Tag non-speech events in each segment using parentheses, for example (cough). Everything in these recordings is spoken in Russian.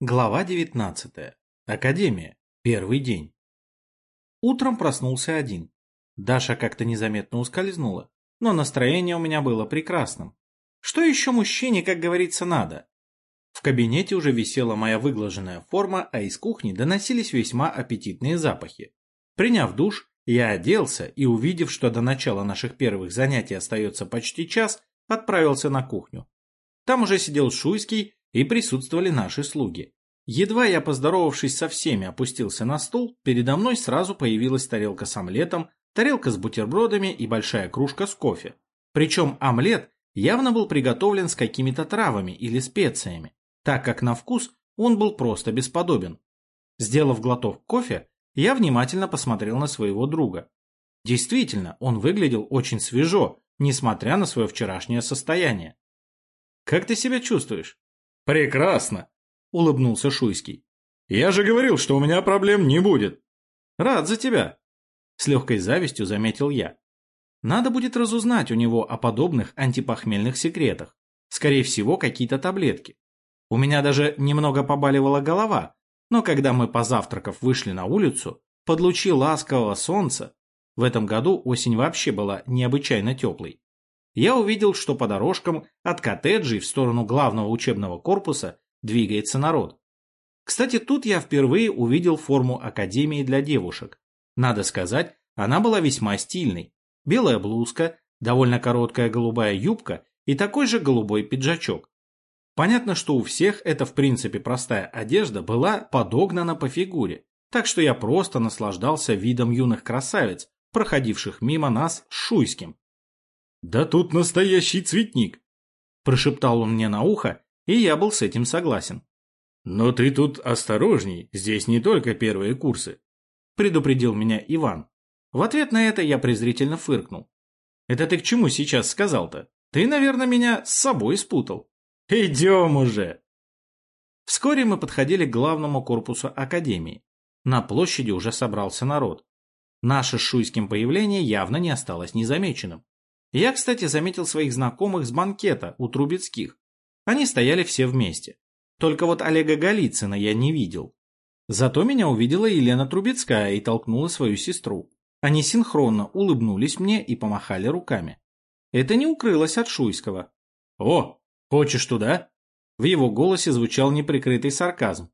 Глава 19. Академия. Первый день. Утром проснулся один. Даша как-то незаметно ускользнула, но настроение у меня было прекрасным. Что еще мужчине, как говорится, надо? В кабинете уже висела моя выглаженная форма, а из кухни доносились весьма аппетитные запахи. Приняв душ, я оделся и, увидев, что до начала наших первых занятий остается почти час, отправился на кухню. Там уже сидел Шуйский и присутствовали наши слуги. Едва я, поздоровавшись со всеми, опустился на стул, передо мной сразу появилась тарелка с омлетом, тарелка с бутербродами и большая кружка с кофе. Причем омлет явно был приготовлен с какими-то травами или специями, так как на вкус он был просто бесподобен. Сделав глоток кофе, я внимательно посмотрел на своего друга. Действительно, он выглядел очень свежо, несмотря на свое вчерашнее состояние. «Как ты себя чувствуешь?» «Прекрасно!» — улыбнулся Шуйский. «Я же говорил, что у меня проблем не будет!» «Рад за тебя!» — с легкой завистью заметил я. «Надо будет разузнать у него о подобных антипохмельных секретах. Скорее всего, какие-то таблетки. У меня даже немного побаливала голова, но когда мы, позавтракав, вышли на улицу, под лучи ласкового солнца, в этом году осень вообще была необычайно теплой, я увидел, что по дорожкам от коттеджей в сторону главного учебного корпуса двигается народ. Кстати, тут я впервые увидел форму Академии для девушек. Надо сказать, она была весьма стильной. Белая блузка, довольно короткая голубая юбка и такой же голубой пиджачок. Понятно, что у всех эта в принципе простая одежда была подогнана по фигуре, так что я просто наслаждался видом юных красавиц, проходивших мимо нас с Шуйским. «Да тут настоящий цветник!» – прошептал он мне на ухо, и я был с этим согласен. «Но ты тут осторожней, здесь не только первые курсы», – предупредил меня Иван. В ответ на это я презрительно фыркнул. «Это ты к чему сейчас сказал-то? Ты, наверное, меня с собой спутал». «Идем уже!» Вскоре мы подходили к главному корпусу Академии. На площади уже собрался народ. Наше с Шуйским появление явно не осталось незамеченным. Я, кстати, заметил своих знакомых с банкета у Трубецких. Они стояли все вместе. Только вот Олега Голицына я не видел. Зато меня увидела Елена Трубецкая и толкнула свою сестру. Они синхронно улыбнулись мне и помахали руками. Это не укрылось от Шуйского. «О, хочешь туда?» В его голосе звучал неприкрытый сарказм.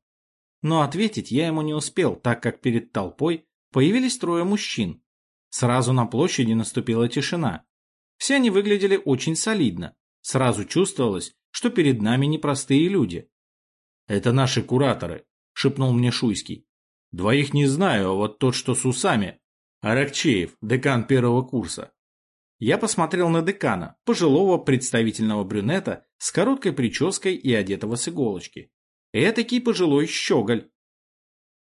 Но ответить я ему не успел, так как перед толпой появились трое мужчин. Сразу на площади наступила тишина. Все они выглядели очень солидно. Сразу чувствовалось, что перед нами непростые люди. «Это наши кураторы», — шепнул мне Шуйский. «Двоих не знаю, а вот тот, что с усами. Аракчеев, декан первого курса». Я посмотрел на декана, пожилого представительного брюнета с короткой прической и одетого с иголочки. Этакий пожилой щеголь.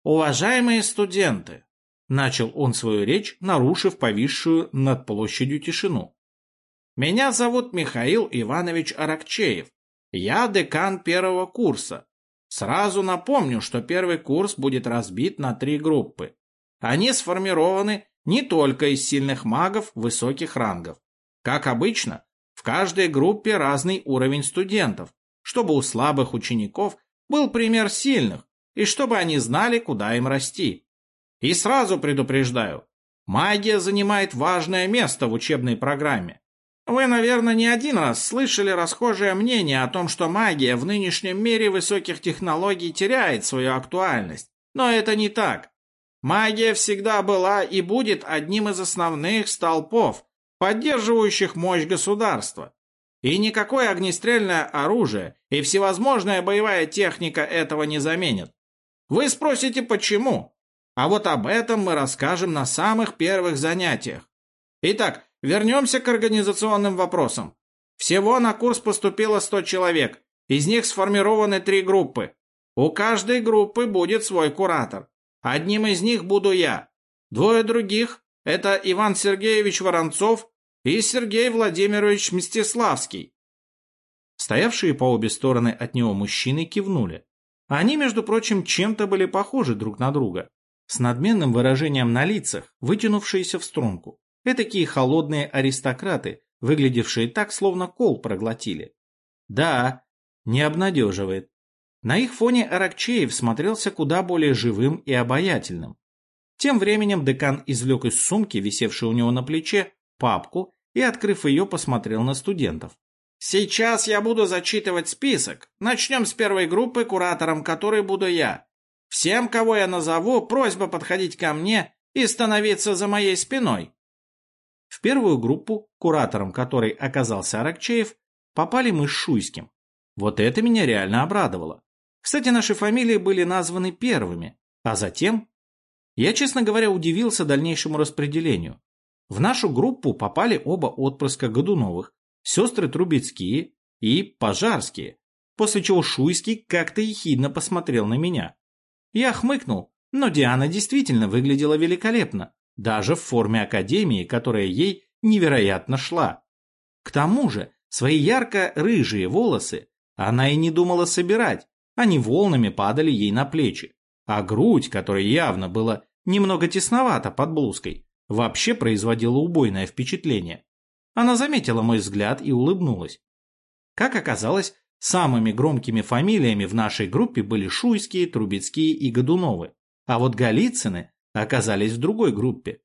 «Уважаемые студенты!» — начал он свою речь, нарушив повисшую над площадью тишину. Меня зовут Михаил Иванович Аракчеев. Я декан первого курса. Сразу напомню, что первый курс будет разбит на три группы. Они сформированы не только из сильных магов высоких рангов. Как обычно, в каждой группе разный уровень студентов, чтобы у слабых учеников был пример сильных, и чтобы они знали, куда им расти. И сразу предупреждаю, магия занимает важное место в учебной программе. Вы, наверное, не один раз слышали расхожее мнение о том, что магия в нынешнем мире высоких технологий теряет свою актуальность. Но это не так. Магия всегда была и будет одним из основных столпов, поддерживающих мощь государства. И никакое огнестрельное оружие и всевозможная боевая техника этого не заменят. Вы спросите, почему? А вот об этом мы расскажем на самых первых занятиях. Итак, Вернемся к организационным вопросам. Всего на курс поступило 100 человек. Из них сформированы три группы. У каждой группы будет свой куратор. Одним из них буду я. Двое других – это Иван Сергеевич Воронцов и Сергей Владимирович Мстиславский. Стоявшие по обе стороны от него мужчины кивнули. Они, между прочим, чем-то были похожи друг на друга, с надменным выражением на лицах, вытянувшиеся в струнку. Этакие холодные аристократы, выглядевшие так, словно кол проглотили. Да, не обнадеживает. На их фоне Аракчеев смотрелся куда более живым и обаятельным. Тем временем декан извлек из сумки, висевшей у него на плече, папку и, открыв ее, посмотрел на студентов. «Сейчас я буду зачитывать список. Начнем с первой группы, куратором которой буду я. Всем, кого я назову, просьба подходить ко мне и становиться за моей спиной». В первую группу, куратором которой оказался Аракчеев, попали мы с Шуйским. Вот это меня реально обрадовало. Кстати, наши фамилии были названы первыми, а затем... Я, честно говоря, удивился дальнейшему распределению. В нашу группу попали оба отпрыска Годуновых, сестры Трубецкие и Пожарские, после чего Шуйский как-то ехидно посмотрел на меня. Я хмыкнул, но Диана действительно выглядела великолепно, даже в форме академии, которая ей невероятно шла. К тому же, свои ярко-рыжие волосы она и не думала собирать, они волнами падали ей на плечи, а грудь, которая явно была немного тесновата под блузкой, вообще производила убойное впечатление. Она заметила мой взгляд и улыбнулась. Как оказалось, самыми громкими фамилиями в нашей группе были Шуйские, Трубецкие и Годуновы, а вот Голицыны оказались в другой группе.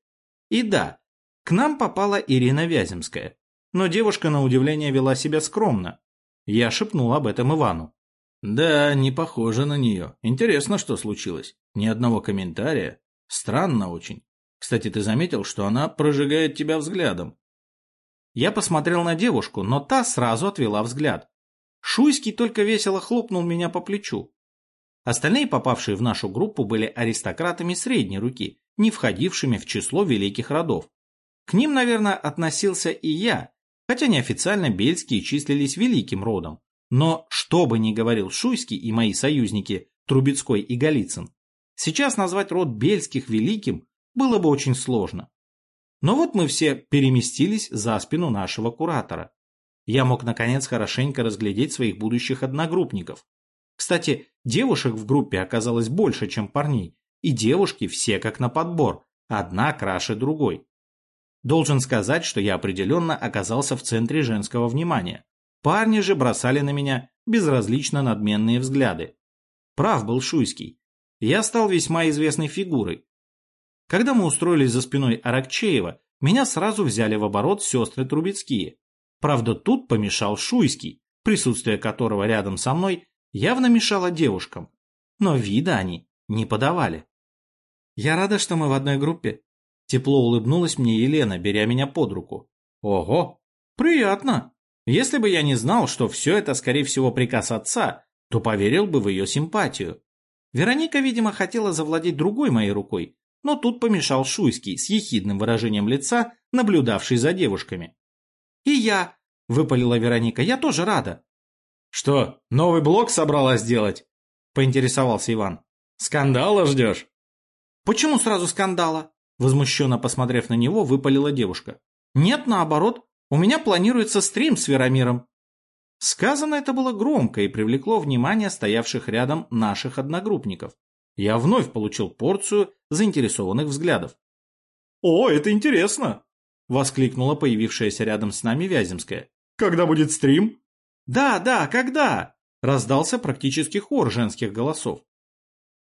И да, к нам попала Ирина Вяземская, но девушка на удивление вела себя скромно. Я шепнул об этом Ивану. Да, не похоже на нее. Интересно, что случилось. Ни одного комментария. Странно очень. Кстати, ты заметил, что она прожигает тебя взглядом? Я посмотрел на девушку, но та сразу отвела взгляд. Шуйский только весело хлопнул меня по плечу. Остальные, попавшие в нашу группу, были аристократами средней руки, не входившими в число великих родов. К ним, наверное, относился и я, хотя неофициально бельские числились великим родом. Но что бы ни говорил Шуйский и мои союзники Трубецкой и Голицын, сейчас назвать род Бельских великим было бы очень сложно. Но вот мы все переместились за спину нашего куратора. Я мог наконец хорошенько разглядеть своих будущих одногруппников. Кстати, девушек в группе оказалось больше, чем парней, и девушки все как на подбор, одна краше другой. Должен сказать, что я определенно оказался в центре женского внимания. Парни же бросали на меня безразлично надменные взгляды. Прав был Шуйский. Я стал весьма известной фигурой. Когда мы устроились за спиной Аракчеева, меня сразу взяли в оборот сестры Трубецкие. Правда, тут помешал Шуйский, присутствие которого рядом со мной явно мешало девушкам. Но вида они не подавали. «Я рада, что мы в одной группе», — тепло улыбнулась мне Елена, беря меня под руку. «Ого, приятно!» Если бы я не знал, что все это, скорее всего, приказ отца, то поверил бы в ее симпатию. Вероника, видимо, хотела завладеть другой моей рукой, но тут помешал Шуйский с ехидным выражением лица, наблюдавший за девушками. «И я», — выпалила Вероника, — «я тоже рада». «Что, новый блок собралась делать?» — поинтересовался Иван. «Скандала ждешь?» «Почему сразу скандала?» Возмущенно посмотрев на него, выпалила девушка. «Нет, наоборот, у меня планируется стрим с Веромиром. Сказано это было громко и привлекло внимание стоявших рядом наших одногруппников. Я вновь получил порцию заинтересованных взглядов. «О, это интересно!» — воскликнула появившаяся рядом с нами Вяземская. «Когда будет стрим?» «Да, да, когда?» — раздался практически хор женских голосов.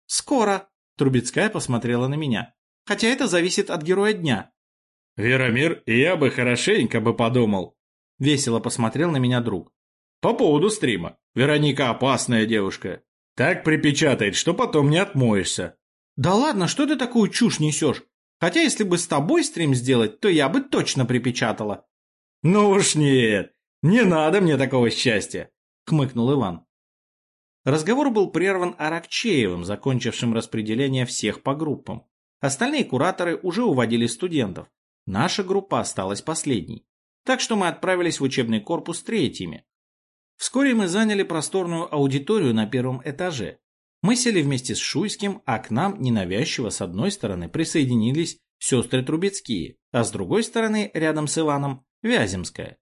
«Скоро!» — Трубецкая посмотрела на меня. «Хотя это зависит от героя дня. «Веромир, я бы хорошенько бы подумал», — весело посмотрел на меня друг. «По поводу стрима. Вероника опасная девушка. Так припечатает, что потом не отмоешься». «Да ладно, что ты такую чушь несешь? Хотя если бы с тобой стрим сделать, то я бы точно припечатала». «Ну уж нет, не надо мне такого счастья», — хмыкнул Иван. Разговор был прерван Аракчеевым, закончившим распределение всех по группам. Остальные кураторы уже уводили студентов, Наша группа осталась последней, так что мы отправились в учебный корпус третьими. Вскоре мы заняли просторную аудиторию на первом этаже. Мы сели вместе с Шуйским, а к нам ненавязчиво с одной стороны присоединились сестры Трубецкие, а с другой стороны, рядом с Иваном, Вяземская.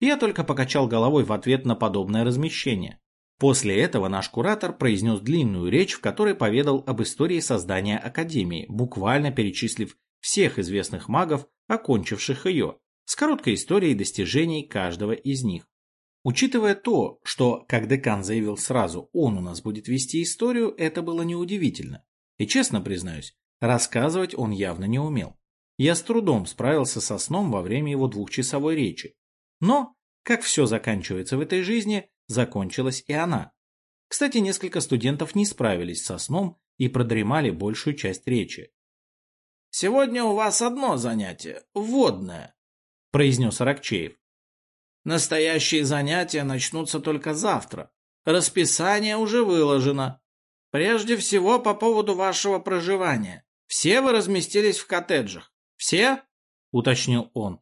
Я только покачал головой в ответ на подобное размещение. После этого наш куратор произнес длинную речь, в которой поведал об истории создания Академии, буквально перечислив всех известных магов, окончивших ее, с короткой историей достижений каждого из них. Учитывая то, что, как декан заявил сразу, он у нас будет вести историю, это было неудивительно. И честно признаюсь, рассказывать он явно не умел. Я с трудом справился со сном во время его двухчасовой речи. Но, как все заканчивается в этой жизни, закончилась и она. Кстати, несколько студентов не справились со сном и продремали большую часть речи. «Сегодня у вас одно занятие – вводное», – произнес Аракчеев. «Настоящие занятия начнутся только завтра. Расписание уже выложено. Прежде всего по поводу вашего проживания. Все вы разместились в коттеджах? Все?» – уточнил он.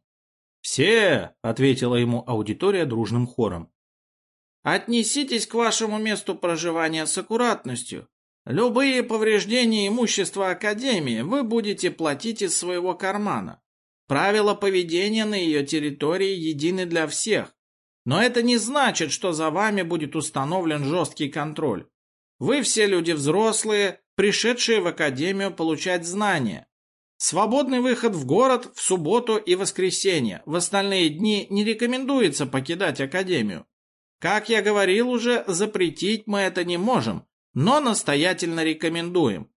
«Все!» – ответила ему аудитория дружным хором. «Отнеситесь к вашему месту проживания с аккуратностью. Любые повреждения имущества Академии вы будете платить из своего кармана. Правила поведения на ее территории едины для всех. Но это не значит, что за вами будет установлен жесткий контроль. Вы все люди взрослые, пришедшие в Академию получать знания. Свободный выход в город в субботу и воскресенье. В остальные дни не рекомендуется покидать Академию. Как я говорил уже, запретить мы это не можем, но настоятельно рекомендуем.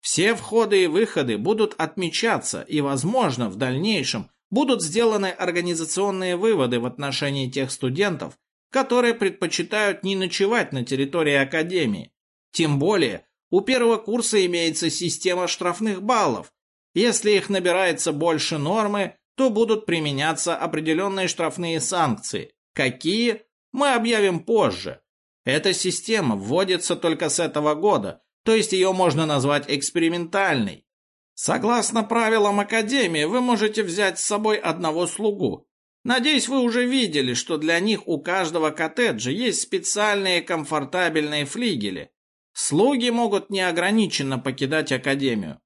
Все входы и выходы будут отмечаться, и, возможно, в дальнейшем будут сделаны организационные выводы в отношении тех студентов, которые предпочитают не ночевать на территории Академии. Тем более, у первого курса имеется система штрафных баллов. Если их набирается больше нормы, то будут применяться определенные штрафные санкции. Какие? Мы объявим позже. Эта система вводится только с этого года, то есть ее можно назвать экспериментальной. Согласно правилам Академии, вы можете взять с собой одного слугу. Надеюсь, вы уже видели, что для них у каждого коттеджа есть специальные комфортабельные флигели. Слуги могут неограниченно покидать Академию.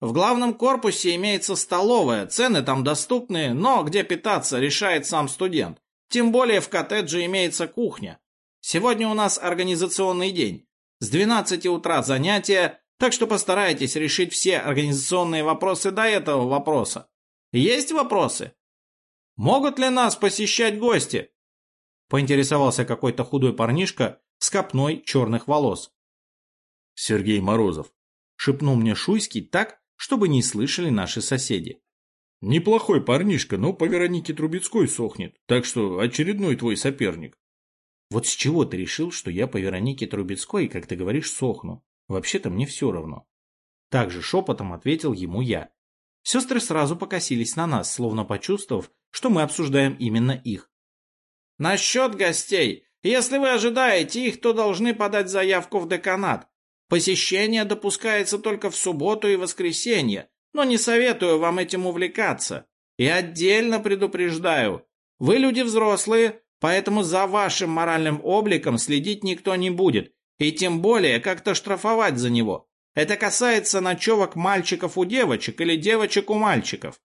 В главном корпусе имеется столовая, цены там доступны, но где питаться решает сам студент. Тем более в коттедже имеется кухня. Сегодня у нас организационный день. С 12 утра занятия, так что постарайтесь решить все организационные вопросы до этого вопроса. Есть вопросы? Могут ли нас посещать гости? Поинтересовался какой-то худой парнишка с копной черных волос. Сергей Морозов. Шепнул мне Шуйский так, чтобы не слышали наши соседи. Неплохой парнишка, но по Веронике Трубецкой сохнет, так что очередной твой соперник. Вот с чего ты решил, что я по Веронике Трубецкой, как ты говоришь, сохну? Вообще-то мне все равно. Также шепотом ответил ему я. Сестры сразу покосились на нас, словно почувствовав, что мы обсуждаем именно их. «Насчет гостей. Если вы ожидаете их, то должны подать заявку в деканат. Посещение допускается только в субботу и воскресенье, но не советую вам этим увлекаться. И отдельно предупреждаю, вы люди взрослые, Поэтому за вашим моральным обликом следить никто не будет, и тем более как-то штрафовать за него. Это касается ночевок мальчиков у девочек или девочек у мальчиков.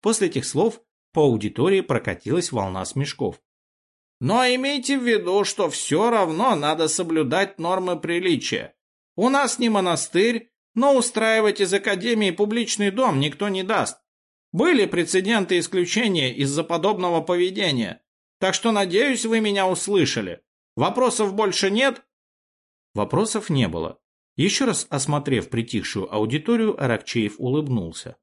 После этих слов по аудитории прокатилась волна смешков. Но имейте в виду, что все равно надо соблюдать нормы приличия. У нас не монастырь, но устраивать из академии публичный дом никто не даст. Были прецеденты исключения из-за подобного поведения, так что, надеюсь, вы меня услышали. Вопросов больше нет?» Вопросов не было. Еще раз осмотрев притихшую аудиторию, Аракчеев улыбнулся.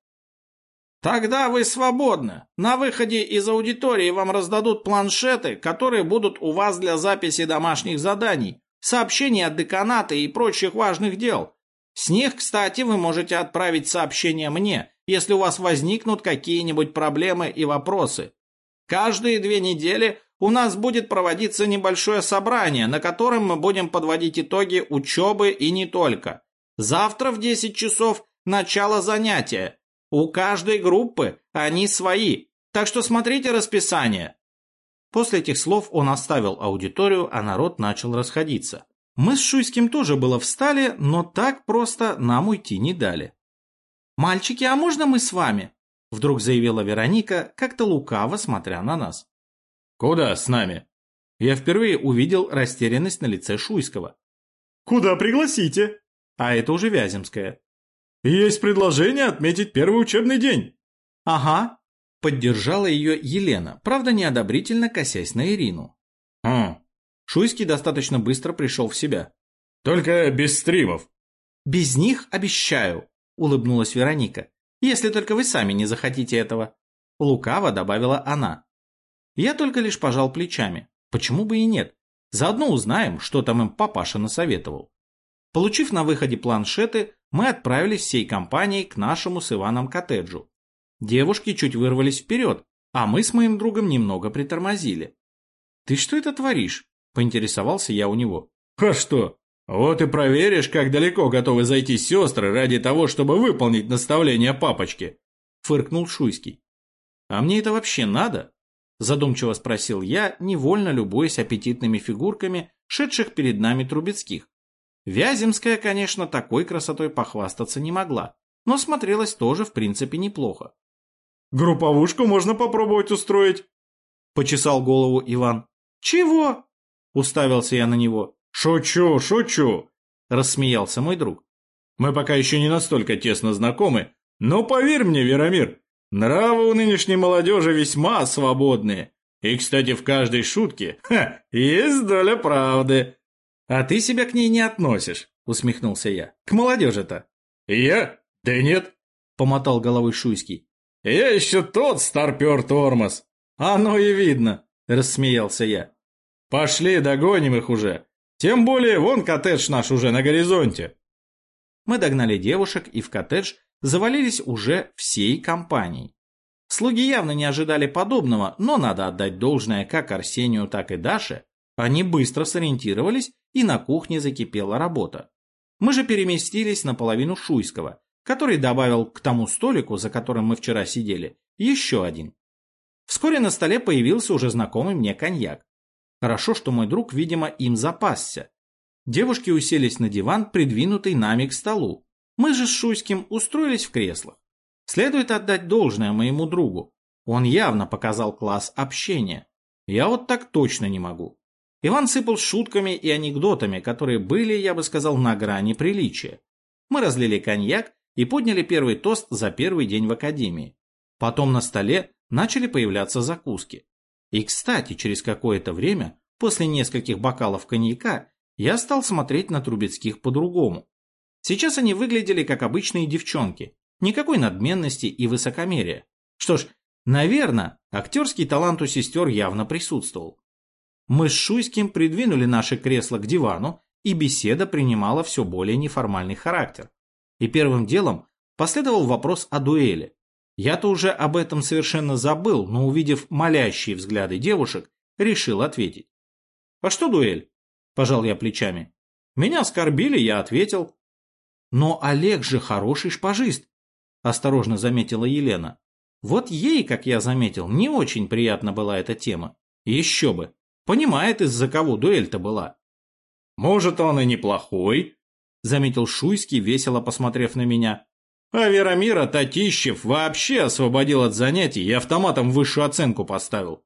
«Тогда вы свободны. На выходе из аудитории вам раздадут планшеты, которые будут у вас для записи домашних заданий, сообщений от деканата и прочих важных дел. С них, кстати, вы можете отправить сообщение мне, если у вас возникнут какие-нибудь проблемы и вопросы. Каждые две недели у нас будет проводиться небольшое собрание, на котором мы будем подводить итоги учебы и не только. Завтра в 10 часов начало занятия. У каждой группы они свои, так что смотрите расписание. После этих слов он оставил аудиторию, а народ начал расходиться. Мы с Шуйским тоже было встали, но так просто нам уйти не дали. «Мальчики, а можно мы с вами?» Вдруг заявила Вероника, как-то лукаво смотря на нас. «Куда с нами?» Я впервые увидел растерянность на лице Шуйского. «Куда пригласите?» А это уже Вяземская. «Есть предложение отметить первый учебный день». «Ага», — поддержала ее Елена, правда неодобрительно косясь на Ирину. Хм. Шуйский достаточно быстро пришел в себя. Только без стримов. Без них обещаю, улыбнулась Вероника. Если только вы сами не захотите этого. Лукаво добавила она. Я только лишь пожал плечами. Почему бы и нет? Заодно узнаем, что там им папаша насоветовал. Получив на выходе планшеты, мы отправились всей компанией к нашему с Иваном коттеджу. Девушки чуть вырвались вперед, а мы с моим другом немного притормозили. «Ты что это творишь?» – поинтересовался я у него. «А что? Вот и проверишь, как далеко готовы зайти сестры ради того, чтобы выполнить наставление папочки», – фыркнул Шуйский. «А мне это вообще надо?» – задумчиво спросил я, невольно любуясь аппетитными фигурками, шедших перед нами Трубецких. Вяземская, конечно, такой красотой похвастаться не могла, но смотрелась тоже в принципе неплохо. «Групповушку можно попробовать устроить», – почесал голову Иван. «Чего?» – уставился я на него. «Шучу, шучу», – рассмеялся мой друг. «Мы пока еще не настолько тесно знакомы, но поверь мне, Веромир, нравы у нынешней молодежи весьма свободные. И, кстати, в каждой шутке (laughs) ха, есть доля правды». «А ты себя к ней не относишь», — усмехнулся я. «К молодежи-то». «Я? Да нет», — помотал головой Шуйский. «Я еще тот старпер-тормоз». «Оно и видно», — рассмеялся я. «Пошли, догоним их уже. Тем более, вон коттедж наш уже на горизонте». Мы догнали девушек и в коттедж завалились уже всей компанией. Слуги явно не ожидали подобного, но надо отдать должное как Арсению, так и Даше. Они быстро сориентировались и на кухне закипела работа. Мы же переместились на половину Шуйского, который добавил к тому столику, за которым мы вчера сидели, еще один. Вскоре на столе появился уже знакомый мне коньяк. Хорошо, что мой друг, видимо, им запасся. Девушки уселись на диван, придвинутый нами к столу. Мы же с Шуйским устроились в креслах. Следует отдать должное моему другу. Он явно показал класс общения. Я вот так точно не могу. Иван сыпал шутками и анекдотами, которые были, я бы сказал, на грани приличия. Мы разлили коньяк и подняли первый тост за первый день в академии. Потом на столе начали появляться закуски. И, кстати, через какое-то время, после нескольких бокалов коньяка, я стал смотреть на Трубецких по-другому. Сейчас они выглядели как обычные девчонки, никакой надменности и высокомерия. Что ж, наверное, актерский талант у сестер явно присутствовал. Мы с Шуйским придвинули наше кресло к дивану, и беседа принимала все более неформальный характер. И первым делом последовал вопрос о дуэли. Я-то уже об этом совершенно забыл, но увидев молящие взгляды девушек, решил ответить. «А что дуэль?» – пожал я плечами. «Меня оскорбили, я ответил». «Но Олег же хороший шпажист», – осторожно заметила Елена. Вот ей, как я заметил, не очень приятна была эта тема. Еще бы, Понимает, из-за кого дуэль-то была. Может, он и неплохой, заметил Шуйский, весело посмотрев на меня. А Веромира Татищев вообще освободил от занятий и автоматом высшую оценку поставил.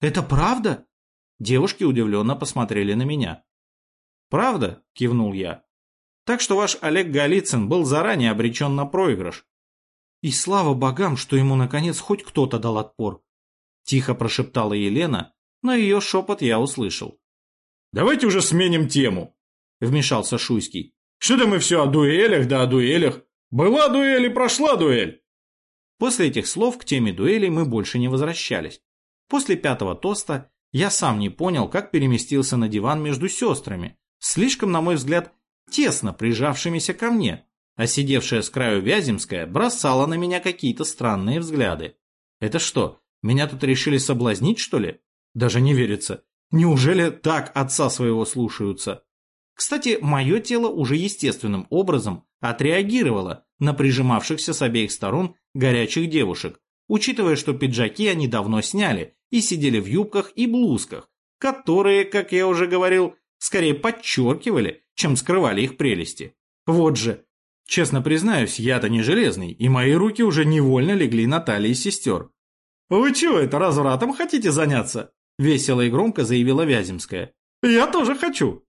Это правда? Девушки удивленно посмотрели на меня. «Правда?» – кивнул я. «Так что ваш Олег Голицын был заранее обречен на проигрыш». «И слава богам, что ему наконец хоть кто-то дал отпор», – тихо прошептала Елена, но ее шепот я услышал. «Давайте уже сменим тему», — вмешался Шуйский. «Что-то мы все о дуэлях да о дуэлях. Была дуэль и прошла дуэль». После этих слов к теме дуэли мы больше не возвращались. После пятого тоста я сам не понял, как переместился на диван между сестрами, слишком, на мой взгляд, тесно прижавшимися ко мне, а сидевшая с краю Вяземская бросала на меня какие-то странные взгляды. Это что, меня тут решили соблазнить, что ли? Даже не верится. Неужели так отца своего слушаются? Кстати, мое тело уже естественным образом отреагировало на прижимавшихся с обеих сторон горячих девушек, учитывая, что пиджаки они давно сняли и сидели в юбках и блузках, которые, как я уже говорил, скорее подчеркивали, чем скрывали их прелести. Вот же. Честно признаюсь, я-то не железный, и мои руки уже невольно легли на талии сестер. «Вы чего это, развратом хотите заняться?» Весело и громко заявила Вяземская. «Я тоже хочу!»